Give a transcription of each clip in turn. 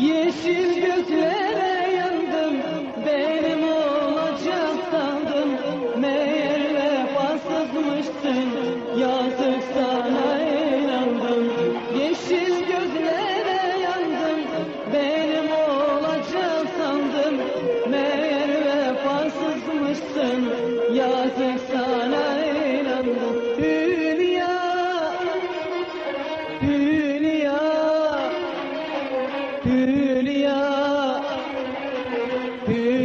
Yeşil göklere yandım Benim olacak sandım. Meğer vefasızmışsın Yazık sana inandım. Yeşil göklere yandım Benim olacak sandım. Meğer vefasızmışsın You.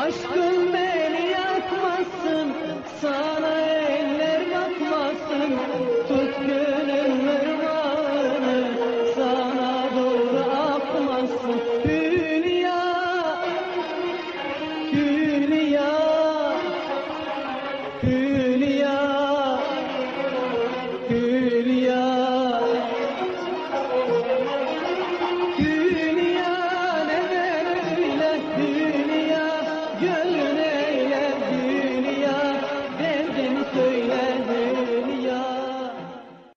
Aşkın beni yakmasın. Sağ